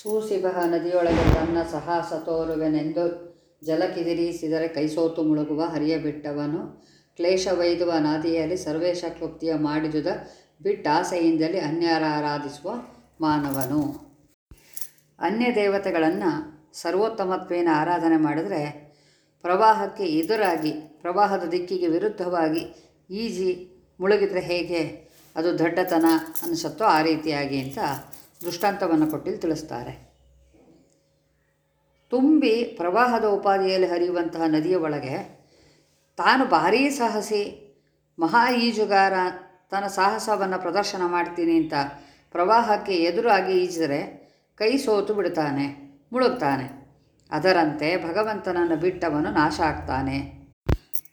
ಸೂಸಿಬಹ ನದಿಯೊಳಗೆ ತನ್ನ ಸಾಹಸ ತೋರುವೆನೆಂದು ಜಲಕಿದಿರಿಸಿದರೆ ಕೈಸೋತು ಮುಳುಗುವ ಹರಿಯ ಬಿಟ್ಟವನು. ಕ್ಲೇಶವೈದುವ ನಾದಿಯಲ್ಲಿ ಸರ್ವೇಶ ಕೃಪ್ತಿಯ ಮಾಡಿದುದ ಬಿಟ್ಟಾಸೆಯಿಂದಲೇ ಅನ್ಯರ ಆರಾಧಿಸುವ ಮಾನವನು. ಅನ್ಯ ದೇವತೆಗಳನ್ನು ಸರ್ವೋತ್ತಮತ್ವೇನ ಆರಾಧನೆ ಮಾಡಿದರೆ ಪ್ರವಾಹಕ್ಕೆ ಎದುರಾಗಿ, ಪ್ರವಾಹದ ದಿಕ್ಕಿಗೆ ವಿರುದ್ಧವಾಗಿ ಈಜಿ ಮುಳುಗಿದರೆ ಹೇಗೆ? ಅದು ದೊಡ್ಡತನ ಅನಿಸುತ್ತೋ ಆ ರೀತಿಯಾಗಿ ಅಂತ ದೃಷ್ಟಾಂತವನ್ನು ಕೊಟ್ಟಿಲ್ಲಿ ತಿಳಿಸ್ತಾರೆ. ತುಂಬಿ ಪ್ರವಾಹದ ಉಪಾದಿಯಲ್ಲಿ ಹರಿಯುವಂತಹ ನದಿಯ ಒಳಗೆ ತಾನು ಭಾರೀ ಸಾಹಸಿ, ಮಹಾ ಈಜುಗಾರ, ತನ್ನ ಸಾಹಸವನ್ನು ಪ್ರದರ್ಶನ ಮಾಡ್ತೀನಿ ಅಂತ ಪ್ರವಾಹಕ್ಕೆ ಎದುರಾಗಿ ಈಜಿದರೆ ಕೈ ಸೋತು ಬಿಡ್ತಾನೆ, ಮುಳುಗ್ತಾನೆ. ಅದರಂತೆ ಭಗವಂತನನ್ನು ಬಿಟ್ಟವನು ನಾಶ ಆಗ್ತಾನೆ.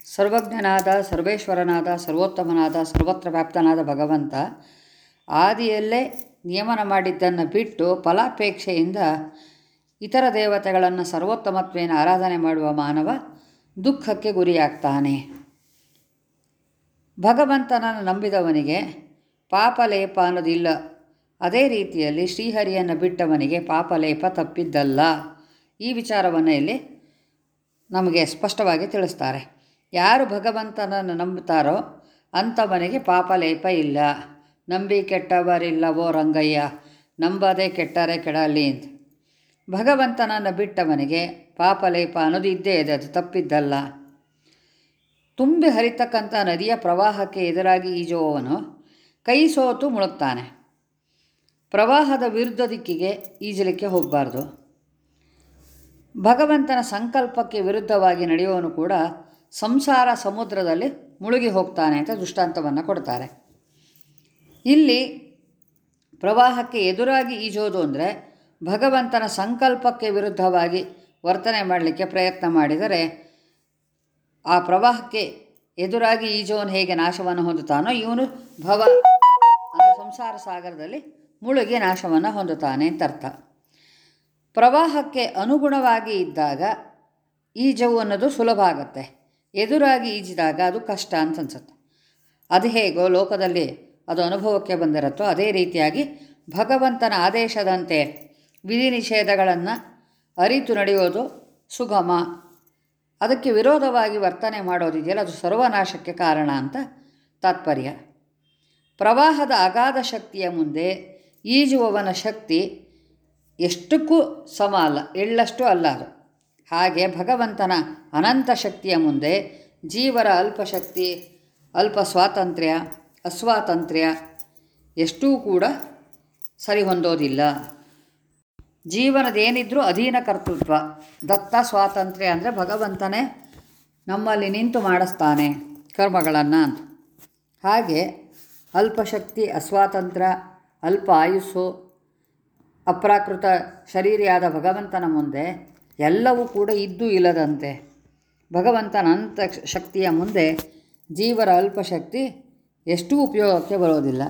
ಸರ್ವಜ್ಞನಾದ, ಸರ್ವೇಶ್ವರನಾದ, ಸರ್ವೋತ್ತಮನಾದ, ಸರ್ವತ್ರ ವ್ಯಾಪ್ತನಾದ ಭಗವಂತ ಆದಿಯಲ್ಲೇ ನಿಯಮನ ಮಾಡಿದ್ದನ್ನು ಬಿಟ್ಟು ಫಲಾಪೇಕ್ಷೆಯಿಂದ ಇತರ ದೇವತೆಗಳನ್ನು ಸರ್ವೋತ್ತಮತ್ವೇನ ಆರಾಧನೆ ಮಾಡುವ ಮಾನವ ದುಃಖಕ್ಕೆ ಗುರಿಯಾಗ್ತಾನೆ. ಭಗವಂತನನ್ನು ನಂಬಿದವನಿಗೆ ಪಾಪಲೇಪ ಅನ್ನೋದಿಲ್ಲ. ಅದೇ ರೀತಿಯಲ್ಲಿ ಶ್ರೀಹರಿಯನ್ನು ಬಿಟ್ಟವನಿಗೆ ಪಾಪಲೇಪ ತಪ್ಪಿದ್ದಲ್ಲ. ಈ ವಿಚಾರವನ್ನು ಇಲ್ಲಿ ನಮಗೆ ಸ್ಪಷ್ಟವಾಗಿ ತಿಳಿಸ್ತಾರೆ. ಯಾರು ಭಗವಂತನನ್ನು ನಂಬುತ್ತಾರೋ ಅಂಥವನಿಗೆ ಪಾಪಲೇಪ ಇಲ್ಲ. ನಂಬಿ ಕೆಟ್ಟವರಿಲ್ಲವೋ ರಂಗಯ್ಯ, ನಂಬದೆ ಕೆಟ್ಟರೆ ಕೆಡಲಿ ಅಂತ ಭಗವಂತನನ್ನು ಬಿಟ್ಟವನಿಗೆ ಪಾಪಲೇಪ ಅನ್ನೋದು ಇದ್ದೇ ಇದೆ, ಅದು ತಪ್ಪಿದ್ದಲ್ಲ. ತುಂಬಿ ಹರಿತಕ್ಕಂಥ ನದಿಯ ಪ್ರವಾಹಕ್ಕೆ ಎದುರಾಗಿ ಈಜುವವನು ಕೈ ಸೋತು ಮುಳುಗ್ತಾನೆ. ಪ್ರವಾಹದ ವಿರುದ್ಧ ದಿಕ್ಕಿಗೆ ಈಜಲಿಕ್ಕೆ ಹೋಗಬಾರ್ದು. ಭಗವಂತನ ಸಂಕಲ್ಪಕ್ಕೆ ವಿರುದ್ಧವಾಗಿ ನಡೆಯುವವನು ಕೂಡ ಸಂಸಾರ ಸಮುದ್ರದಲ್ಲಿ ಮುಳುಗಿ ಹೋಗ್ತಾನೆ ಅಂತ ದೃಷ್ಟಾಂತವನ್ನು ಕೊಡ್ತಾರೆ. ಇಲ್ಲಿ ಪ್ರವಾಹಕ್ಕೆ ಎದುರಾಗಿ ಈಜೋದು ಅಂದರೆ ಭಗವಂತನ ಸಂಕಲ್ಪಕ್ಕೆ ವಿರುದ್ಧವಾಗಿ ವರ್ತನೆ ಮಾಡಲಿಕ್ಕೆ ಪ್ರಯತ್ನ ಮಾಡಿದರೆ ಆ ಪ್ರವಾಹಕ್ಕೆ ಎದುರಾಗಿ ಈಜೋನು ಹೇಗೆ ನಾಶವನ್ನು ಹೊಂದುತ್ತಾನೋ ಇವನು ಭವ ಅಂದರೆ ಸಂಸಾರ ಸಾಗರದಲ್ಲಿ ಮುಳುಗಿ ನಾಶವನ್ನು ಹೊಂದುತ್ತಾನೆ ಅಂತ ಅರ್ಥ. ಪ್ರವಾಹಕ್ಕೆ ಅನುಗುಣವಾಗಿ ಇದ್ದಾಗ ಈಜವು ಅನ್ನೋದು ಸುಲಭ ಆಗುತ್ತೆ. ಎದುರಾಗಿ ಈಜಿದಾಗ ಅದು ಕಷ್ಟ ಅಂತ ಅನ್ಸುತ್ತೆ. ಅದು ಹೇಗೋ ಲೋಕದಲ್ಲಿ ಅದು ಅನುಭವಕ್ಕೆ ಬಂದಿರುತ್ತೋ ಅದೇ ರೀತಿಯಾಗಿ ಭಗವಂತನ ಆದೇಶದಂತೆ ವಿಧಿ ನಿಷೇಧಗಳನ್ನು ಅರಿತು ನಡೆಯೋದು ಸುಗಮ. ಅದಕ್ಕೆ ವಿರೋಧವಾಗಿ ವರ್ತನೆ ಮಾಡೋದಿದೆಯಲ್ಲ ಅದು ಸರ್ವನಾಶಕ್ಕೆ ಕಾರಣ ಅಂತ ತಾತ್ಪರ್ಯ. ಪ್ರವಾಹದ ಅಗಾಧ ಶಕ್ತಿಯ ಮುಂದೆ ಈಜುವವನ ಶಕ್ತಿ ಎಷ್ಟಕ್ಕೂ ಸಮ ಅಲ್ಲ, ಎಳ್ಳಷ್ಟು ಅಲ್ಲ ಅದು. ಹಾಗೆ ಭಗವಂತನ ಅನಂತ ಶಕ್ತಿಯ ಮುಂದೆ ಜೀವರ ಅಲ್ಪ ಶಕ್ತಿ ಅಲ್ಪ ಸ್ವಾತಂತ್ರ್ಯ ಅಸ್ವಾತಂತ್ರ್ಯ ಎಷ್ಟೂ ಕೂಡ ಸರಿಹೊಂದೋದಿಲ್ಲ ಜೀವನದೇನಿದ್ರೂ ಅಧೀನ ಕರ್ತೃತ್ವ, ದತ್ತ ಸ್ವಾತಂತ್ರ್ಯ ಅಂದರೆ ಭಗವಂತನೇ ನಮ್ಮಲ್ಲಿ ನಿಂತು ಮಾಡಿಸ್ತಾನೆ ಕರ್ಮಗಳನ್ನು ಅಂತ. ಹಾಗೆ ಅಲ್ಪಶಕ್ತಿ, ಅಸ್ವಾತಂತ್ರ್ಯ, ಅಲ್ಪ ಆಯುಸ್ಸು, ಅಪ್ರಾಕೃತ ಶರೀರಿಯಾದ ಭಗವಂತನ ಮುಂದೆ ಎಲ್ಲವೂ ಕೂಡ ಇದ್ದು ಇಲ್ಲದಂತೆ ಭಗವಂತನ ಅಂತ ಶಕ್ತಿಯ ಮುಂದೆ ಜೀವರ ಅಲ್ಪಶಕ್ತಿ ಎಷ್ಟು ಉಪಯೋಗಕ್ಕೆ ಬರೋದಿಲ್ಲ.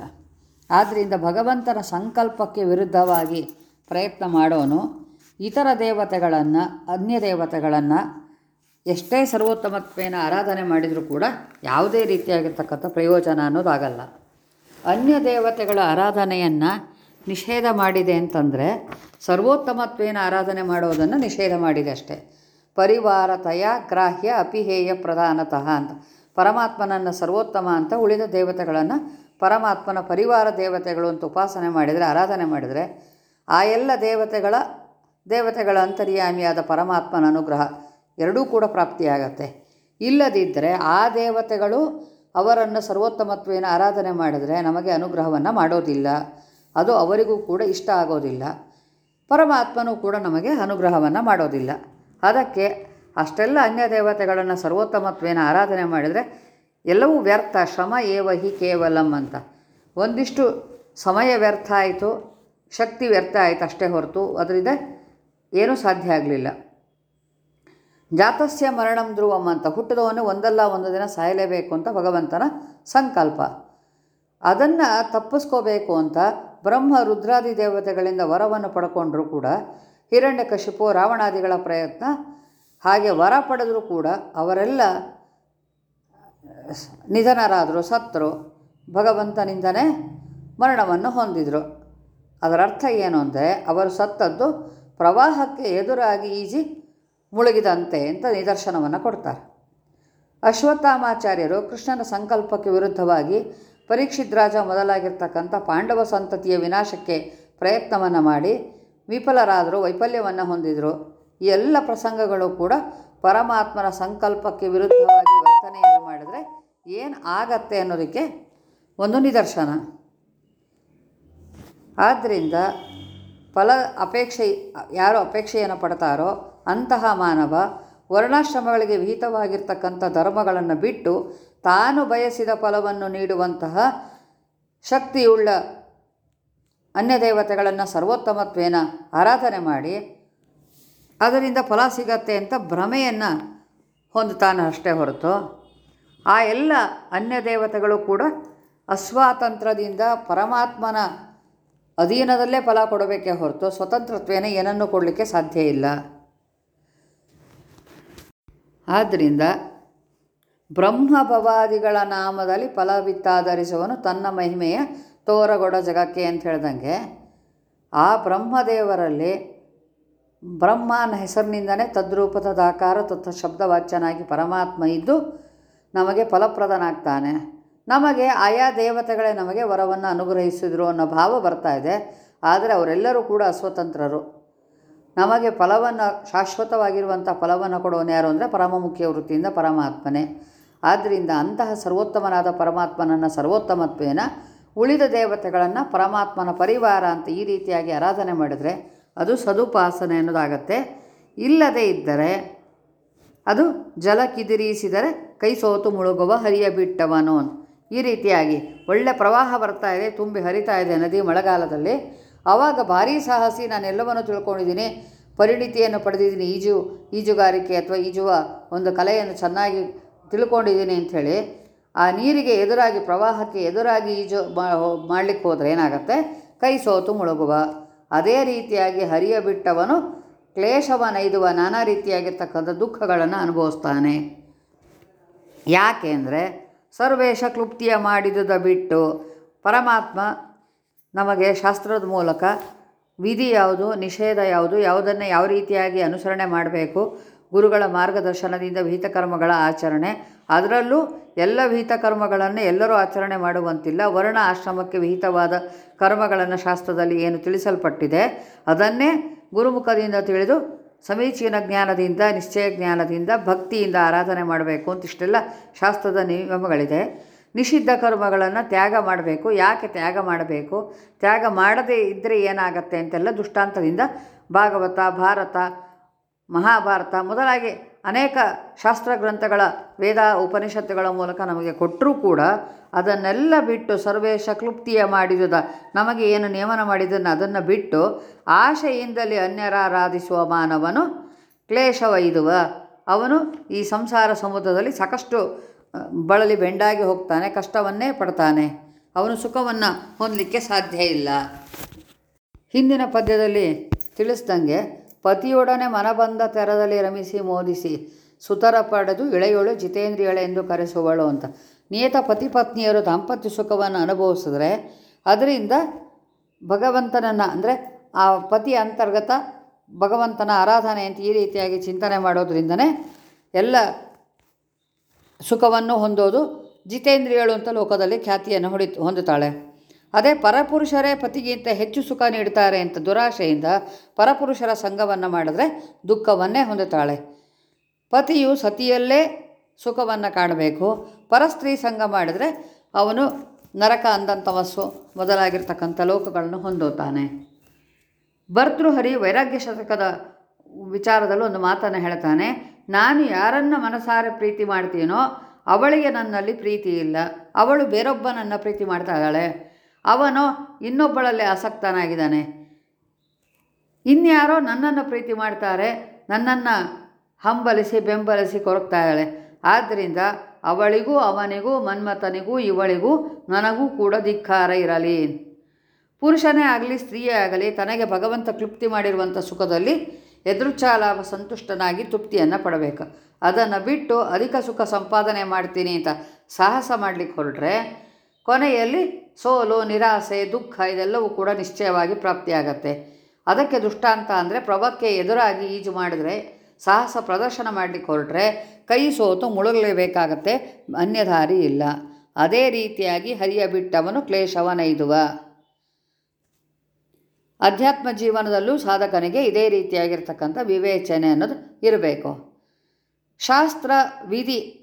ಆದ್ದರಿಂದ ಭಗವಂತನ ಸಂಕಲ್ಪಕ್ಕೆ ವಿರುದ್ಧವಾಗಿ ಪ್ರಯತ್ನ ಮಾಡೋನು. ಇತರ ದೇವತೆಗಳನ್ನು, ಅನ್ಯ ದೇವತೆಗಳನ್ನು ಎಷ್ಟೇ ಸರ್ವೋತ್ತಮತ್ವೇನ ಆರಾಧನೆ ಮಾಡಿದರೂ ಕೂಡ ಯಾವುದೇ ರೀತಿಯಾಗಿರ್ತಕ್ಕಂಥ ಪ್ರಯೋಜನ ಅನ್ನೋದಾಗಲ್ಲ ಅನ್ಯ ದೇವತೆಗಳ ಆರಾಧನೆಯನ್ನು ನಿಷೇಧ ಮಾಡಿದೆ ಅಂತಂದರೆ ಸರ್ವೋತ್ತಮತ್ವೇನ ಆರಾಧನೆ ಮಾಡೋದನ್ನು ನಿಷೇಧ ಮಾಡಿದೆ ಅಷ್ಟೇ. ಪರಿವಾರತಯ, ಗ್ರಾಹ್ಯ, ಅಪಿಹೇಯ ಪ್ರಧಾನತಃ ಅಂತ. ಪರಮಾತ್ಮನನ್ನು ಸರ್ವೋತ್ತಮ ಅಂತ ಉಳಿದ ದೇವತೆಗಳನ್ನು ಪರಮಾತ್ಮನ ಪರಿವಾರ ದೇವತೆಗಳು ಅಂತ ಉಪಾಸನೆ ಮಾಡಿದರೆ, ಆರಾಧನೆ ಮಾಡಿದರೆ, ಆ ಎಲ್ಲ ದೇವತೆಗಳ ದೇವತೆಗಳ ಅಂತರ್ಯಾಮಿಯಾದ ಪರಮಾತ್ಮನ ಅನುಗ್ರಹ ಎರಡೂ ಕೂಡ ಪ್ರಾಪ್ತಿಯಾಗತ್ತೆ. ಇಲ್ಲದಿದ್ದರೆ ಆ ದೇವತೆಗಳು ಅವರನ್ನು ಸರ್ವೋತ್ತಮತ್ವೇನ ಆರಾಧನೆ ಮಾಡಿದರೆ ನಮಗೆ ಅನುಗ್ರಹವನ್ನು ಮಾಡೋದಿಲ್ಲ. ಅದು ಅವರಿಗೂ ಕೂಡ ಇಷ್ಟ ಆಗೋದಿಲ್ಲ. ಪರಮಾತ್ಮನೂ ಕೂಡ ನಮಗೆ ಅನುಗ್ರಹವನ್ನು ಮಾಡೋದಿಲ್ಲ. ಅದಕ್ಕೆ ಅಷ್ಟೆಲ್ಲ ಅನ್ಯ ದೇವತೆಗಳನ್ನು ಸರ್ವೋತ್ತಮತ್ವೇನ ಆರಾಧನೆ ಮಾಡಿದರೆ ಎಲ್ಲವೂ ವ್ಯರ್ಥ, ಶ್ರಮ ಏವ ಹಿ ಕೇವಲಂ ಅಂತ. ಒಂದಿಷ್ಟು ಸಮಯ ವ್ಯರ್ಥ ಆಯಿತು, ಶಕ್ತಿ ವ್ಯರ್ಥ ಆಯಿತು ಅಷ್ಟೇ ಹೊರತು ಅದರಿಂದ ಏನೂ ಸಾಧ್ಯ ಆಗಲಿಲ್ಲ. ಜಾತಸ್ಯ ಮರಣಂ ಧ್ರುವಂ ಅಂತ, ಹುಟ್ಟಿದವನು ಒಂದಲ್ಲ ಒಂದು ದಿನ ಸಾಯಲೇಬೇಕು ಅಂತ ಭಗವಂತನ ಸಂಕಲ್ಪ. ಅದನ್ನು ತಪ್ಪಿಸ್ಕೋಬೇಕು ಅಂತ ಬ್ರಹ್ಮ ರುದ್ರಾದಿ ದೇವತೆಗಳಿಂದ ವರವನ್ನು ಪಡ್ಕೊಂಡ್ರೂ ಕೂಡ ಹಿರಣ್ಯಕಶಿಪು ರಾವಣಾದಿಗಳ ಪ್ರಯತ್ನ ಹಾಗೆ ವರ ಪಡೆದರೂ ಕೂಡ ಅವರೆಲ್ಲ ನಿಧನರಾದರು, ಸತ್ತರು. ಭಗವಂತನಿಂದನೇ ಮರಣವನ್ನು ಹೊಂದಿದರು. ಅದರ ಅರ್ಥ ಏನು ಅಂದರೆ, ಅವರು ಸತ್ತದ್ದು ಪ್ರವಾಹಕ್ಕೆ ಎದುರಾಗಿ ಈಜಿ ಮುಳುಗಿದಂತೆ ಅಂತ ನಿದರ್ಶನವನ್ನು ಕೊಡ್ತಾರೆ. ಅಶ್ವತ್ಥಾಮಾಚಾರ್ಯರು ಕೃಷ್ಣನ ಸಂಕಲ್ಪಕ್ಕೆ ವಿರುದ್ಧವಾಗಿ ಪರೀಕ್ಷಿತ್ ರಾಜ ಮೊದಲಾಗಿರ್ತಕ್ಕಂಥ ಪಾಂಡವ ಸಂತತಿಯ ವಿನಾಶಕ್ಕೆ ಪ್ರಯತ್ನವನ್ನು ಮಾಡಿ ವಿಫಲರಾದರು, ವೈಫಲ್ಯವನ್ನು ಹೊಂದಿದರು. ಎಲ್ಲ ಪ್ರಸಂಗಗಳು ಕೂಡ ಪರಮಾತ್ಮನ ಸಂಕಲ್ಪಕ್ಕೆ ವಿರುದ್ಧವಾಗಿ ವರ್ತನೆಯನ್ನು ಮಾಡಿದರೆ ಏನು ಆಗತ್ತೆ ಅನ್ನೋದಕ್ಕೆ ಒಂದು ನಿದರ್ಶನ. ಆದ್ದರಿಂದ ಫಲ ಅಪೇಕ್ಷೆ, ಯಾರು ಅಪೇಕ್ಷೆಯನ್ನು ಪಡ್ತಾರೋ ಅಂತಹ ಮಾನವ ವರ್ಣಾಶ್ರಮಗಳಿಗೆ ವಿಹಿತವಾಗಿರ್ತಕ್ಕಂಥ ಧರ್ಮಗಳನ್ನು ಬಿಟ್ಟು ತಾನು ಬಯಸಿದ ಫಲವನ್ನು ನೀಡುವಂತಹ ಶಕ್ತಿಯುಳ್ಳ ಅನ್ಯ ದೇವತೆಗಳನ್ನು ಸರ್ವೋತ್ತಮತ್ವೇನ ಆರಾಧನೆ ಮಾಡಿ ಅದರಿಂದ ಫಲ ಸಿಗತ್ತೆ ಅಂತ ಭ್ರಮೆಯನ್ನು ಹೊಂದುತ್ತಾನೆ ಅಷ್ಟೇ ಹೊರತು. ಆ ಎಲ್ಲ ಅನ್ಯ ದೇವತೆಗಳು ಕೂಡ ಅಸ್ವಾತಂತ್ರ್ಯದಿಂದ ಪರಮಾತ್ಮನ ಅಧೀನದಲ್ಲೇ ಫಲ ಕೊಡಬೇಕೇ ಹೊರತು ಸ್ವತಂತ್ರತ್ವೇನ ಏನನ್ನು ಕೊಡಲಿಕ್ಕೆ ಸಾಧ್ಯ ಇಲ್ಲ. ಆದ್ದರಿಂದ ಬ್ರಹ್ಮಭವಾದಿಗಳ ನಾಮದಲ್ಲಿ ಫಲವಿತ್ತಾಧರಿಸುವನು ತನ್ನ ಮಹಿಮೆಯ ತೋರಗೊಡ ಜಗಕ್ಕೆ ಅಂತ ಹೇಳ್ದಂಗೆ ಆ ಬ್ರಹ್ಮದೇವರಲ್ಲಿ ಬ್ರಹ್ಮನ ಹೆಸರಿನಿಂದಲೇ ತದ್ರೂಪದ ದಾಕಾರ ತತ್ವ ಶಬ್ದವಾಚ್ಯನಾಗಿ ಪರಮಾತ್ಮ ಇದ್ದು ನಮಗೆ ಫಲಪ್ರದನಾಗ್ತಾನೆ. ನಮಗೆ ಆಯಾ ದೇವತೆಗಳೇ ನಮಗೆ ವರವನ್ನು ಅನುಗ್ರಹಿಸಿದ್ರು ಅನ್ನೋ ಭಾವ ಬರ್ತಾ ಇದೆ. ಆದರೆ ಅವರೆಲ್ಲರೂ ಕೂಡ ಅಸ್ವತಂತ್ರರು. ನಮಗೆ ಫಲವನ್ನು, ಶಾಶ್ವತವಾಗಿರುವಂಥ ಫಲವನ್ನು ಕೊಡೋನು ಯಾರು ಅಂದರೆ ಪರಮ ಮುಖ್ಯ ವೃತ್ತಿಯಿಂದ ಪರಮಾತ್ಮನೇ. ಆದ್ದರಿಂದ ಅಂತಹ ಸರ್ವೋತ್ತಮನಾದ ಪರಮಾತ್ಮನನ್ನು ಸರ್ವೋತ್ತಮತ್ವೇನ ಉಳಿದ ದೇವತೆಗಳನ್ನು ಪರಮಾತ್ಮನ ಪರಿವಾರ ಅಂತ ಈ ರೀತಿಯಾಗಿ ಆರಾಧನೆ ಮಾಡಿದರೆ ಅದು ಸದುಪಾಸನೆ ಅನ್ನೋದಾಗತ್ತೆ. ಇಲ್ಲದೇ ಇದ್ದರೆ ಅದು ಜಲ ಕಿದಿರಿಸಿದರೆ ಕೈ ಸೋತು ಮುಳುಗುವ ಹರಿಯ ಬಿಟ್ಟವನು ಈ ರೀತಿಯಾಗಿ ಒಳ್ಳೆ ಪ್ರವಾಹ ಬರ್ತಾ ಇದೆ, ತುಂಬಿ ಹರಿತಾ ಇದೆ ನದಿ ಮಳೆಗಾಲದಲ್ಲಿ. ಆವಾಗ ಭಾರೀ ಸಾಹಸಿ ನಾನು ಎಲ್ಲವನ್ನು ತಿಳ್ಕೊಂಡಿದ್ದೀನಿ. ಪರಿಣಿತಿಯನ್ನು ಪಡೆದಿದ್ದೀನಿ. ಈಜು, ಈಜುಗಾರಿಕೆ ಅಥವಾ ಈಜುವ ಒಂದು ಕಲೆಯನ್ನು ಚೆನ್ನಾಗಿ ತಿಳ್ಕೊಂಡಿದ್ದೀನಿ ಅಂಥೇಳಿ. ಆ ನೀರಿಗೆ ಎದುರಾಗಿ, ಪ್ರವಾಹಕ್ಕೆ ಎದುರಾಗಿ ಈಜು ಮಾಡಲಿಕ್ಕೆ ಹೋದರೆ ಏನಾಗುತ್ತೆ? ಕೈ ಸೋತು ಮುಳುಗುವ. ಅದೇ ರೀತಿಯಾಗಿ ಹರಿಯ ಬಿಟ್ಟವನು ಕ್ಲೇಶವನೈದುವ ನಾನಾ ರೀತಿಯಾಗಿರ್ತಕ್ಕಂಥ ದುಃಖಗಳನ್ನು ಅನುಭವಿಸ್ತಾನೆ. ಯಾಕೆಂದರೆ ಸರ್ವೇಶ ಕ್ಲುಪ್ತಿಯ ಮಾಡಿದುದ ಬಿಟ್ಟು ಪರಮಾತ್ಮ ನಮಗೆ ಶಾಸ್ತ್ರದ ಮೂಲಕ ವಿಧಿ ಯಾವುದು, ನಿಷೇಧ ಯಾವುದು, ಯಾವುದನ್ನು ಯಾವ ರೀತಿಯಾಗಿ ಅನುಸರಣೆ ಮಾಡಬೇಕು, ಗುರುಗಳ ಮಾರ್ಗದರ್ಶನದಿಂದ ವಿಹಿತ ಕರ್ಮಗಳ ಆಚರಣೆ, ಅದರಲ್ಲೂ ಎಲ್ಲ ವಿಹಿತ ಕರ್ಮಗಳನ್ನು ಎಲ್ಲರೂ ಆಚರಣೆ ಮಾಡುವಂತಿಲ್ಲ. ವರ್ಣ ಆಶ್ರಮಕ್ಕೆ ವಿಹಿತವಾದ ಕರ್ಮಗಳನ್ನು ಶಾಸ್ತ್ರದಲ್ಲಿ ಏನು ತಿಳಿಸಲ್ಪಟ್ಟಿದೆ? ಅದನ್ನೇ ಗುರುಮುಖದಿಂದ ತಿಳಿದು ಸಮೀಚೀನ ಜ್ಞಾನದಿಂದ, ನಿಶ್ಚಯ ಜ್ಞಾನದಿಂದ, ಭಕ್ತಿಯಿಂದ ಆರಾಧನೆ ಮಾಡಬೇಕು ಅಂತ ಇಷ್ಟೆಲ್ಲ ಶಾಸ್ತ್ರದ ನಿಯಮಗಳಿದೆ. ನಿಷಿದ್ಧ ಕರ್ಮಗಳನ್ನು ತ್ಯಾಗ ಮಾಡಬೇಕು. ಯಾಕೆ ತ್ಯಾಗ ಮಾಡಬೇಕು? ತ್ಯಾಗ ಮಾಡದೇ ಇದ್ದರೆ ಏನಾಗತ್ತೆ ಅಂತೆಲ್ಲ ದುಷ್ಟಾಂತದಿಂದ ಭಾಗವತ, ಭಾರತ, ಮಹಾಭಾರತ ಮೊದಲಾಗಿ ಅನೇಕ ಶಾಸ್ತ್ರ ಗ್ರಂಥಗಳ ವೇದ ಉಪನಿಷತ್ತುಗಳ ಮೂಲಕ ನಮಗೆ ಕೊಟ್ಟರೂ ಕೂಡ ಅದನ್ನೆಲ್ಲ ಬಿಟ್ಟು ಸರ್ವೇಶ ಕ್ಲುಪ್ತಿಯ ಮಾಡಿದುದ. ನಮಗೆ ಏನು ನಿಯಮನ ಮಾಡಿದ್ದನ್ನು ಅದನ್ನು ಬಿಟ್ಟು ಆಶೆಯಿಂದಲೇ ಅನ್ಯರಾರಾಧಿಸುವ ಮಾನವನು ಕ್ಲೇಶವೈದುವ ಅವನು ಈ ಸಂಸಾರ ಸಮುದ್ರದಲ್ಲಿ ಸಾಕಷ್ಟು ಬಳಲಿ ಬೆಂಡಾಗಿ ಹೋಗ್ತಾನೆ, ಕಷ್ಟವನ್ನೇ ಪಡ್ತಾನೆ. ಅವನು ಸುಖವನ್ನು ಹೊಂದಲಿಕ್ಕೆ ಸಾಧ್ಯ ಇಲ್ಲ. ಹಿಂದಿನ ಪದ್ಯದಲ್ಲಿ ತಿಳಿಸ್ದಂಗೆ ಪತಿಯೊಡನೆ ಮನಬಂದ ತೆರದಲ್ಲಿ ರಮಿಸಿ ಮೋದಿಸಿ, ಸುತರ ಪಡೆದು ಇಳೆಯೋಳು ಜಿತೇಂದ್ರಿಯಳೆ ಎಂದು ಕರೆಸುವಳು ಅಂತ. ನಿಯತ ಪತಿ ಪತ್ನಿಯರು ದಾಂಪತ್ಯ ಸುಖವನ್ನು ಅನುಭವಿಸಿದ್ರೆ ಅದರಿಂದ ಭಗವಂತನನ್ನು ಅಂದರೆ ಆ ಪತಿ ಅಂತರ್ಗತ ಭಗವಂತನ ಆರಾಧನೆ ಅಂತ ಈ ರೀತಿಯಾಗಿ ಚಿಂತನೆ ಮಾಡೋದ್ರಿಂದನೇ ಎಲ್ಲ ಸುಖವನ್ನು ಹೊಂದೋದು ಜಿತೇಂದ್ರಿಯಳು ಅಂತ ಲೋಕದಲ್ಲಿ ಖ್ಯಾತಿಯನ್ನು ಹೊಡಿ ಹೊಂದುತ್ತಾಳೆ. ಅದೇ ಪರಪುರುಷರೇ ಪತಿಗಿಂತ ಹೆಚ್ಚು ಸುಖ ನೀಡ್ತಾರೆ ಅಂತ ದುರಾಶೆಯಿಂದ ಪರಪುರುಷರ ಸಂಘವನ್ನು ಮಾಡಿದ್ರೆ ದುಃಖವನ್ನೇ ಹೊಂದುತ್ತಾಳೆ. ಪತಿಯು ಸತಿಯಲ್ಲೇ ಸುಖವನ್ನು ಕಾಣಬೇಕು. ಪರಸ್ತ್ರೀ ಸಂಘ ಮಾಡಿದರೆ ಅವನು ನರಕ ಅಂದಂತಮಸ್ಸು ಮೊದಲಾಗಿರ್ತಕ್ಕಂಥ ಲೋಕಗಳನ್ನು ಹೊಂದುತ್ತಾನೆ ಭರ್ತೃಹರಿ ವೈರಾಗ್ಯ ಶತಕದ ವಿಚಾರದಲ್ಲೂ ಒಂದು ಮಾತನ್ನು ಹೇಳ್ತಾನೆ, ನಾನು ಯಾರನ್ನು ಮನಸಾರೆ ಪ್ರೀತಿ ಮಾಡ್ತೀನೋ ಅವಳಿಗೆ ನನ್ನಲ್ಲಿ ಪ್ರೀತಿ ಇಲ್ಲ. ಅವಳು ಬೇರೊಬ್ಬನನ್ನು ಪ್ರೀತಿ ಮಾಡ್ತಾ ಇದ್ದಾಳೆ. ಅವನು ಇನ್ನೊಬ್ಬಳಲ್ಲಿ ಆಸಕ್ತನಾಗಿದ್ದಾನೆ. ಇನ್ಯಾರೋ ನನ್ನನ್ನು ಪ್ರೀತಿ ಮಾಡ್ತಾರೆ, ನನ್ನನ್ನು ಹಂಬಲಿಸಿ ಬೆಂಬಲಿಸಿ ಕೊರಗ್ತಾ ಇದ್ದಾಳೆ ಆದ್ದರಿಂದ ಅವಳಿಗೂ ಅವನಿಗೂ ಮನ್ಮಥನಿಗೂ ಇವಳಿಗೂ ನನಗೂ ಕೂಡ ಧಿಕ್ಕಾರ ಇರಲಿ. ಪುರುಷನೇ ಆಗಲಿ, ಸ್ತ್ರೀಯೇ ಆಗಲಿ, ತನಗೆ ಭಗವಂತ ಕ್ಲುಪ್ತಿ ಮಾಡಿರುವಂಥ ಸುಖದಲ್ಲಿ ಎದುರುಚಾಲ ಸಂತುಷ್ಟನಾಗಿ ತೃಪ್ತಿಯನ್ನು ಪಡಬೇಕು. ಅದನ್ನು ಬಿಟ್ಟು ಅಧಿಕ ಸುಖ ಸಂಪಾದನೆ ಮಾಡ್ತೀನಿ ಅಂತ ಸಾಹಸ ಮಾಡಲಿಕ್ಕೆ ಹೊರಟ್ರೆ ಕೊನೆಯಲ್ಲಿ ಸೋಲು, ನಿರಾಸೆ, ದುಃಖ ಇದೆಲ್ಲವೂ ಕೂಡ ನಿಶ್ಚಯವಾಗಿ ಪ್ರಾಪ್ತಿಯಾಗತ್ತೆ. ಅದಕ್ಕೆ ದೃಷ್ಟಾಂತ ಅಂದರೆ ಪ್ರಭಕ್ಕೆ ಎದುರಾಗಿ ಈಜು ಮಾಡಿದರೆ, ಸಾಹಸ ಪ್ರದರ್ಶನ ಮಾಡಲಿಕ್ಕೆ ಹೊರಟ್ರೆ ಕೈ ಸೋತು ಮುಳುಗಲೇಬೇಕಾಗತ್ತೆ, ಅನ್ಯಧಾರಿ ಇಲ್ಲ. ಅದೇ ರೀತಿಯಾಗಿ ಹರಿಯ ಬಿಟ್ಟವನು ಕ್ಲೇಶವನೈದುವ. ಅಧ್ಯಾತ್ಮ ಜೀವನದಲ್ಲೂ ಸಾಧಕನಿಗೆ ಇದೇ ರೀತಿಯಾಗಿರ್ತಕ್ಕಂಥ ವಿವೇಚನೆ ಅನ್ನೋದು ಇರಬೇಕು. ಶಾಸ್ತ್ರ ವಿಧಿ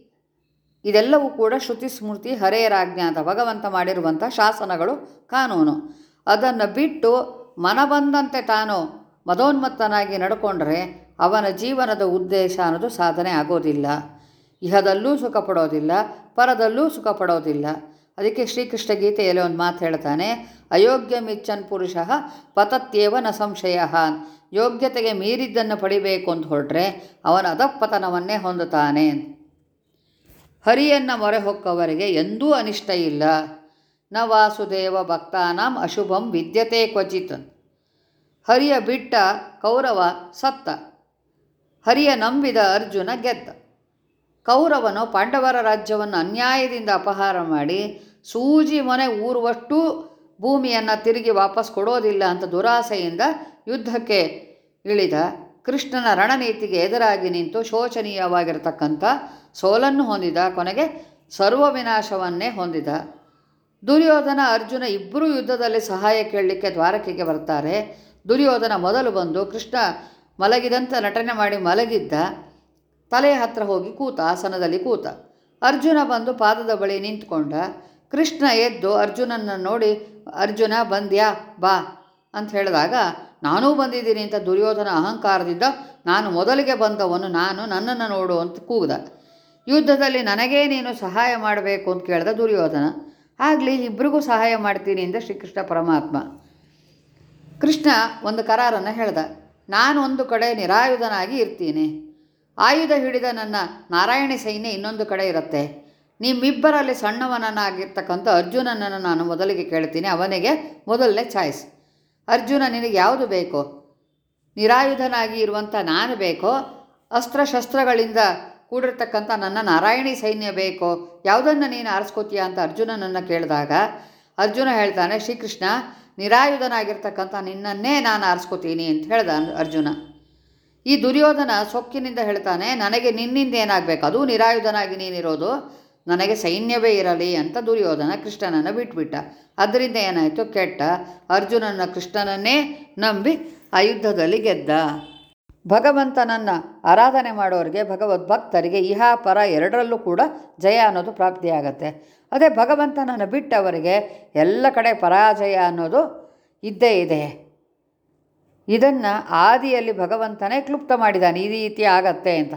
ಇದೆಲ್ಲವೂ ಕೂಡ ಶ್ರುತಿ ಸ್ಮೃತಿ ಹರೇರಾಜ್ಞೆ ಅಂತ ಭಗವಂತ ಮಾಡಿರುವಂಥ ಶಾಸನಗಳು, ಕಾನೂನು. ಅದನ್ನು ಬಿಟ್ಟು ಮನ ಬಂದಂತೆ ತಾನು ಮದೋನ್ಮತ್ತನಾಗಿ ನಡ್ಕೊಂಡ್ರೆ ಅವನ ಜೀವನದ ಉದ್ದೇಶ ಅನ್ನೋದು ಸಾಧನೆ ಆಗೋದಿಲ್ಲ. ಇಹದಲ್ಲೂ ಸುಖ ಪಡೋದಿಲ್ಲ ಪರದಲ್ಲೂ ಸುಖ ಪಡೋದಿಲ್ಲ ಅದಕ್ಕೆ ಶ್ರೀಕೃಷ್ಣ ಗೀತೆಯಲ್ಲಿ ಒಂದು ಮಾತು ಹೇಳ್ತಾನೆ, ಅಯೋಗ್ಯ ಮಿಚ್ಚನ್ ಪುರುಷ ಪತತ್ಯೇವ ನ ಸಂಶಯ. ಯೋಗ್ಯತೆಗೆ ಮೀರಿದ್ದನ್ನು ಪಡಿಬೇಕು ಅಂತ ಹೊರಟ್ರೆ ಅವನ ಅಧಪತನವನ್ನೇ ಹೊಂದುತ್ತಾನೆ. ಹರಿಯನ್ನು ಮೊರೆ ಹೊಕ್ಕವರಿಗೆ ಎಂದೂ ಅನಿಷ್ಟ ಇಲ್ಲ. ನ ವಾಸುದೇವ ಭಕ್ತಾನಾಂ ಅಶುಭಂ ವಿದ್ಯತೆ ಕ್ವಚಿತ್. ಹರಿಯ ಬಿಟ್ಟ ಕೌರವ ಸತ್ತ. ಹರಿಯ ನಂಬಿದ ಅರ್ಜುನ ಗೆದ್ದ. ಕೌರವನು ಪಾಂಡವರ ರಾಜ್ಯವನ್ನು ಅನ್ಯಾಯದಿಂದ ಅಪಹಾರ ಮಾಡಿ ಸೂಜಿ ಮನೆ ಊರುವಷ್ಟು ಭೂಮಿಯನ್ನು ತಿರುಗಿ ವಾಪಸ್ ಕೊಡೋದಿಲ್ಲ ಅಂತ ದುರಾಸೆಯಿಂದ ಯುದ್ಧಕ್ಕೆ ಇಳಿದ. ಕೃಷ್ಣನ ರಣನೀತಿಗೆ ಎದುರಾಗಿ ನಿಂತು ಶೋಚನೀಯವಾಗಿರತಕ್ಕಂಥ ಸೋಲನ್ನು ಹೊಂದಿದ ಕೊನೆಗೆ ಸರ್ವವಿನಾಶವನ್ನೇ ಹೊಂದಿದ. ದುರ್ಯೋಧನ ಅರ್ಜುನ ಇಬ್ಬರೂ ಯುದ್ಧದಲ್ಲಿ ಸಹಾಯ ಕೇಳಲಿಕ್ಕೆ ದ್ವಾರಕೆಗೆ ಬರ್ತಾರೆ. ದುರ್ಯೋಧನ ಮೊದಲು ಬಂದು ಕೃಷ್ಣ ಮಲಗಿದಂಥ ನಟನೆ ಮಾಡಿ ಮಲಗಿದ್ದ. ತಲೆಯ ಹತ್ರ ಹೋಗಿ ಕೂತ, ಆಸನದಲ್ಲಿ ಕೂತ. ಅರ್ಜುನ ಬಂದು ಪಾದದ ಬಳಿ ನಿಂತ್ಕೊಂಡ. ಕೃಷ್ಣ ಎದ್ದು ಅರ್ಜುನನ್ನು ನೋಡಿ, ಅರ್ಜುನ ಬಂದ್ಯಾ, ಬಾ ಅಂತ ಹೇಳಿದಾಗ ನಾನೂ ಬಂದಿದ್ದೀನಿ ಅಂತ ದುರ್ಯೋಧನ ಅಹಂಕಾರದಿಂದ ನಾನು ಮೊದಲಿಗೆ ಬಂದವನು, ನಾನು ನನ್ನನ್ನು ನೋಡು ಅಂತ ಕೂಗ್ದ. ಯುದ್ಧದಲ್ಲಿ ನನಗೇ ನೀನು ಸಹಾಯ ಮಾಡಬೇಕು ಅಂತ ಕೇಳಿದ ದುರ್ಯೋಧನ. ಆಗಲಿ ಇಬ್ಬರಿಗೂ ಸಹಾಯ ಮಾಡ್ತೀನಿ ಅಂತ ಶ್ರೀಕೃಷ್ಣ ಪರಮಾತ್ಮ. ಕೃಷ್ಣ ಒಂದು ಕರಾರನ್ನು ಹೇಳ್ದ, ನಾನು ಒಂದು ಕಡೆ ನಿರಾಯುಧನಾಗಿ ಇರ್ತೀನಿ. ಆಯುಧ ಹಿಡಿದ ನನ್ನ ನಾರಾಯಣಿ ಸೈನ್ಯ ಇನ್ನೊಂದು ಕಡೆ ಇರುತ್ತೆ. ನಿಮ್ಮಿಬ್ಬರಲ್ಲಿ ಸಣ್ಣವನನ್ನಾಗಿರ್ತಕ್ಕಂಥ ಅರ್ಜುನನನ್ನು ನಾನು ಮೊದಲಿಗೆ ಕೇಳ್ತೀನಿ. ಅವನಿಗೆ ಮೊದಲನೇ ಚಾಯ್ಸ್. ಅರ್ಜುನ, ನಿನಗೆ ಯಾವುದು ಬೇಕೋ? ನಿರಾಯುಧನಾಗಿ ಇರುವಂಥ ನಾನು ಬೇಕೋ? ಅಸ್ತ್ರಶಸ್ತ್ರಗಳಿಂದ ಕೂಡಿರ್ತಕ್ಕಂಥ ನನ್ನ ನಾರಾಯಣಿ ಸೈನ್ಯ ಬೇಕೋ? ಯಾವುದನ್ನು ನೀನು ಆರಿಸ್ಕೋತೀಯ ಅಂತ ಅರ್ಜುನನನ್ನು ಕೇಳಿದಾಗ, ಅರ್ಜುನ ಹೇಳ್ತಾನೆ, ಶ್ರೀಕೃಷ್ಣ ನಿರಾಯುಧನಾಗಿರ್ತಕ್ಕಂಥ ನಿನ್ನನ್ನೇ ನಾನು ಆರಿಸ್ಕೋತೀನಿ ಅಂತ ಹೇಳ್ದ ಅರ್ಜುನ. ಈ ದುರ್ಯೋಧನ ಸೊಕ್ಕಿನಿಂದ ಹೇಳ್ತಾನೆ, ನನಗೆ ನಿನ್ನಿಂದ ಏನಾಗಬೇಕು? ಅದು ನಿರಾಯುಧನಾಗಿ ನೀನಿರೋದು. ನನಗೆ ಸೈನ್ಯವೇ ಇರಲಿ ಅಂತ ದುರ್ಯೋಧನ ಕೃಷ್ಣನನ್ನು ಬಿಟ್ಬಿಟ್ಟ. ಅದರಿಂದ ಏನಾಯಿತು? ಕೆಟ್ಟ. ಅರ್ಜುನನ ಕೃಷ್ಣನನ್ನೇ ನಂಬಿ ಆ ಯುದ್ಧದಲ್ಲಿ ಗೆದ್ದ. ಭಗವಂತನನ್ನು ಆರಾಧನೆ ಮಾಡೋರಿಗೆ, ಭಗವದ್ಭಕ್ತರಿಗೆ ಇಹ ಪರ ಎರಡರಲ್ಲೂ ಕೂಡ ಜಯ ಅನ್ನೋದು ಪ್ರಾಪ್ತಿಯಾಗತ್ತೆ ಅದೇ ಭಗವಂತನನ್ನು ಬಿಟ್ಟವರಿಗೆ ಎಲ್ಲ ಕಡೆ ಪರಾಜಯ ಅನ್ನೋದು ಇದ್ದೇ ಇದೆ. ಇದನ್ನು ಆದಿಯಲ್ಲಿ ಭಗವಂತನೇ ಕ್ಲುಪ್ತ ಮಾಡಿದ್ದಾನೆ ಈ ರೀತಿ ಆಗತ್ತೆ ಅಂತ.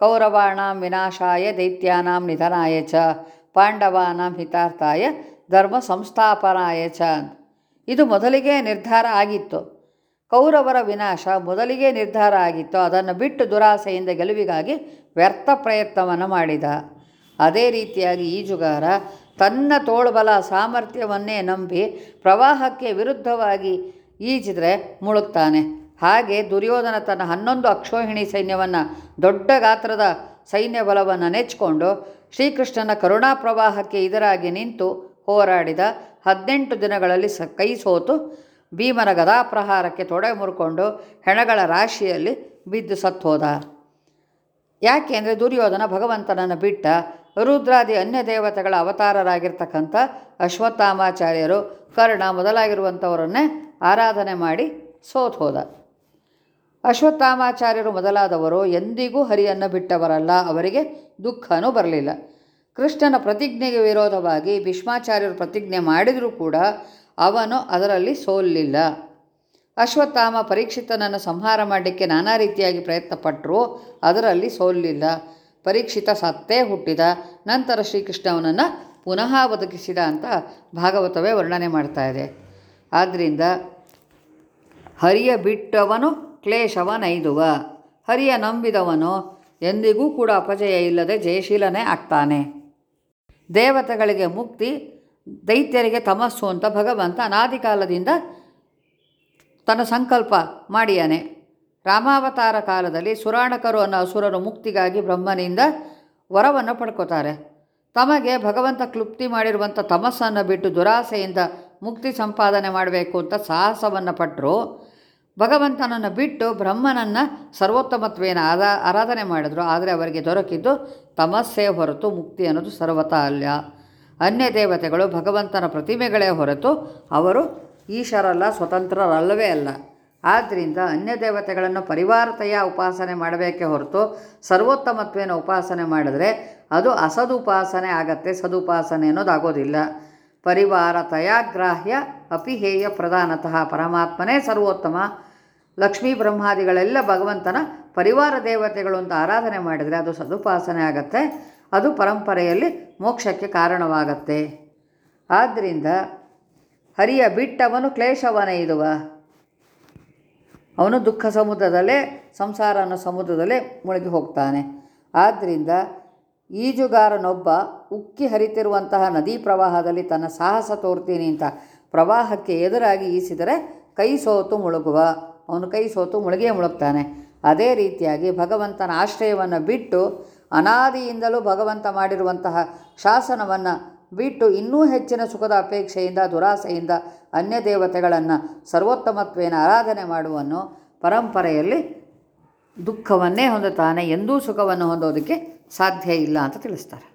ಕೌರವಾಣಾಂ ವಿನಾಶಾಯ ದೈತ್ಯಾನಾಂ ನಿಧನಾಯ ಚ, ಪಾಂಡವಾನಾಂ ಹಿತಾರ್ಥಾಯ ಧರ್ಮ ಸಂಸ್ಥಾಪನಾಯ ಚ ಇದು ಮೊದಲಿಗೆ ನಿರ್ಧಾರ ಆಗಿತ್ತು. ಕೌರವರ ವಿನಾಶ ಮೊದಲಿಗೆ ನಿರ್ಧಾರ ಆಗಿತ್ತು. ಅದನ್ನು ಬಿಟ್ಟು ದುರಾಸೆಯಿಂದ ಗೆಲುವಿಗಾಗಿ ವ್ಯರ್ಥ ಪ್ರಯತ್ನವನ್ನು ಮಾಡಿದ. ಅದೇ ರೀತಿಯಾಗಿ ಈಜುಗಾರ ತನ್ನ ತೋಳ್ಬಲ ಸಾಮರ್ಥ್ಯವನ್ನೇ ನಂಬಿ ಪ್ರವಾಹಕ್ಕೆ ವಿರುದ್ಧವಾಗಿ ಈಜಿದ್ರೆ ಮುಳುಗ್ತಾನೆ. ಹಾಗೆ ದುರ್ಯೋಧನ ತನ್ನ ಹನ್ನೊಂದು ಅಕ್ಷೋಹಿಣಿ ಸೈನ್ಯವನ್ನು ದೊಡ್ಡ ಗಾತ್ರದ ಸೈನ್ಯ ಬಲವನ್ನು ನೆಚ್ಚಿಕೊಂಡು ಶ್ರೀಕೃಷ್ಣನ ಕರುಣಾ ಪ್ರವಾಹಕ್ಕೆ ಇದರಾಗಿ ನಿಂತು ಹೋರಾಡಿದ ಹದಿನೆಂಟು ದಿನಗಳಲ್ಲಿ ಸ ಕೈ ಸೋತು ಭೀಮನ ಗದಾಪ್ರಹಾರಕ್ಕೆ ತೊಡೆ ಮುರ್ಕೊಂಡು ಹೆಣಗಳ ರಾಶಿಯಲ್ಲಿ ಬಿದ್ದು ಸತ್ತೋದ. ಯಾಕೆ ಅಂದರೆ ದುರ್ಯೋಧನ ಭಗವಂತನನ್ನು ಬಿಟ್ಟ ರುದ್ರಾದಿ ಅನ್ಯ ದೇವತೆಗಳ ಅವತಾರರಾಗಿರ್ತಕ್ಕಂಥ ಅಶ್ವತ್ಥಾಮಾಚಾರ್ಯರು ಕರ್ಣ ಮೊದಲಾಗಿರುವಂಥವರನ್ನೇ ಆರಾಧನೆ ಮಾಡಿ ಸೋತ್ ಹೋದ ಅಶ್ವತ್ಥಾಮಾಚಾರ್ಯರು ಮೊದಲಾದವರು ಎಂದಿಗೂ ಹರಿಯನ್ನು ಬಿಟ್ಟವರಲ್ಲ, ಅವರಿಗೆ ದುಃಖನೂ ಬರಲಿಲ್ಲ. ಕೃಷ್ಣನ ಪ್ರತಿಜ್ಞೆಗೆ ವಿರೋಧವಾಗಿ ಭೀಷ್ಮಾಚಾರ್ಯರು ಪ್ರತಿಜ್ಞೆ ಮಾಡಿದರೂ ಕೂಡ ಅವನು ಅದರಲ್ಲಿ ಸೋಲಿಲ್ಲ. ಅಶ್ವತ್ಥಾಮ ಪರೀಕ್ಷಿತನನ್ನು ಸಂಹಾರ ಮಾಡಲಿಕ್ಕೆ ನಾನಾ ರೀತಿಯಾಗಿ ಪ್ರಯತ್ನಪಟ್ಟರೂ ಅದರಲ್ಲಿ ಸೋಲಿಲ್ಲ. ಪರೀಕ್ಷಿತ ಸತ್ತೇ ಹುಟ್ಟಿದ, ನಂತರ ಶ್ರೀಕೃಷ್ಣ ಅವನನ್ನು ಪುನಃ ಬದುಕಿಸಿದ ಅಂತ ಭಾಗವತವೇ ವರ್ಣನೆ ಮಾಡ್ತಾ ಇದೆ. ಆದ್ದರಿಂದ ಹರಿಯ ಬಿಟ್ಟವನು ಕ್ಲೇಶವನೈದುವ. ಹರಿಯ ನಂಬಿದವನು ಎಂದಿಗೂ ಕೂಡ ಅಪಜಯ ಇಲ್ಲದೆ ಜಯಶೀಲನೇ ಆಗ್ತಾನೆ. ದೇವತೆಗಳಿಗೆ ಮುಕ್ತಿ, ದೈತ್ಯರಿಗೆ ತಮಸ್ಸು ಅಂತ ಭಗವಂತ ಅನಾದಿ ಕಾಲದಿಂದ ತನ್ನ ಸಂಕಲ್ಪ ಮಾಡಿಯಾನೆ. ರಾಮಾವತಾರ ಕಾಲದಲ್ಲಿ ಸುರಾಣಕರು ಅನ್ನೋ ಅಸುರರು ಮುಕ್ತಿಗಾಗಿ ಬ್ರಹ್ಮನಿಂದ ವರವನ್ನು ಪಡ್ಕೋತಾರೆ. ತಮಗೆ ಭಗವಂತ ಕ್ಲುಪ್ತಿ ಮಾಡಿರುವಂಥ ತಮಸ್ಸನ್ನು ಬಿಟ್ಟು ದುರಾಸೆಯಿಂದ ಮುಕ್ತಿ ಸಂಪಾದನೆ ಮಾಡಬೇಕು ಅಂತ ಸಾಹಸವನ್ನು ಪಟ್ಟರು ಭಗವಂತನನ್ನು ಬಿಟ್ಟು ಬ್ರಹ್ಮನನ್ನು ಸರ್ವೋತ್ತಮತ್ವೇನ ಆದ ಆರಾಧನೆ ಮಾಡಿದ್ರು, ಆದರೆ ಅವರಿಗೆ ದೊರಕಿದ್ದು ತಮಸ್ಸೆ ಹೊರತು ಮುಕ್ತಿ ಅನ್ನೋದು ಸರ್ವತಾ ಅಲ್ಲ ಅನ್ಯ ದೇವತೆಗಳು ಭಗವಂತನ ಪ್ರತಿಮೆಗಳೇ ಹೊರತು ಅವರು ಈಶರಲ್ಲ ಸ್ವತಂತ್ರರಲ್ಲವೇ ಅಲ್ಲ. ಆದ್ದರಿಂದ ಅನ್ಯ ದೇವತೆಗಳನ್ನು ಪರಿವಾರತೆಯ ಉಪಾಸನೆ ಮಾಡಬೇಕೇ ಹೊರತು ಸರ್ವೋತ್ತಮತ್ವೇನ ಉಪಾಸನೆ ಮಾಡಿದ್ರೆ ಅದು ಅಸದುಪಾಸನೆ ಆಗತ್ತೆ. ಸದುಪಾಸನೆ ಅನ್ನೋದಾಗೋದಿಲ್ಲ. ಪರಿವಾರತಯಾಗ್ರಾಹ್ಯ ಅಪಿಹೇಯ ಪ್ರಧಾನತಃ. ಪರಮಾತ್ಮನೇ ಸರ್ವೋತ್ತಮ. ಲಕ್ಷ್ಮೀ ಬ್ರಹ್ಮಾದಿಗಳೆಲ್ಲ ಭಗವಂತನ ಪರಿವಾರ ದೇವತೆಗಳು ಅಂತ ಆರಾಧನೆ ಮಾಡಿದರೆ ಅದು ಸದುಪಾಸನೆ ಆಗತ್ತೆ, ಅದು ಪರಂಪರೆಯಲ್ಲಿ ಮೋಕ್ಷಕ್ಕೆ ಕಾರಣವಾಗತ್ತೆ. ಆದ್ದರಿಂದ ಹರಿಯ ಬಿಟ್ಟವನು ಕ್ಲೇಶವನೇ ಇದುವ ಅವನು ದುಃಖ ಸಮುದ್ರದಲ್ಲೇ ಸಂಸಾರ ಅನ್ನೋ ಸಮುದ್ರದಲ್ಲೇ ಮುಳುಗಿ ಹೋಗ್ತಾನೆ. ಆದ್ದರಿಂದ ಈಜುಗಾರನೊಬ್ಬ ಉಕ್ಕಿ ಹರಿತಿರುವಂತಹ ನದಿ ಪ್ರವಾಹದಲ್ಲಿ ತನ್ನ ಸಾಹಸ ತೋರ್ತೀನಿ ಅಂತ ಪ್ರವಾಹಕ್ಕೆ ಎದುರಾಗಿ ಈಸಿದರೆ ಕೈ ಸೋತು ಮುಳುಗುವ. ಅವನು ಕೈ ಸೋತು ಮುಳುಗೇ ಮುಳುಗ್ತಾನೆ. ಅದೇ ರೀತಿಯಾಗಿ ಭಗವಂತನ ಆಶ್ರಯವನ್ನು ಬಿಟ್ಟು ಅನಾದಿಯಿಂದಲೂ ಭಗವಂತ ಮಾಡಿರುವಂತಹ ಶಾಸನವನ್ನು ಬಿಟ್ಟು ಇನ್ನೂ ಹೆಚ್ಚಿನ ಸುಖದ ಅಪೇಕ್ಷೆಯಿಂದ, ದುರಾಸೆಯಿಂದ ಅನ್ಯ ದೇವತೆಗಳನ್ನು ಸರ್ವೋತ್ತಮತ್ವೇನ ಆರಾಧನೆ ಮಾಡುವನು ಪರಂಪರೆಯಲ್ಲಿ ದುಃಖವನ್ನೇ ಹೊಂದುತ್ತಾನೆ, ಎಂದೂ ಸುಖವನ್ನು ಹೊಂದೋದಕ್ಕೆ ಸಾಧ್ಯ ಇಲ್ಲ ಅಂತ ತಿಳಿಸ್ತಾರೆ.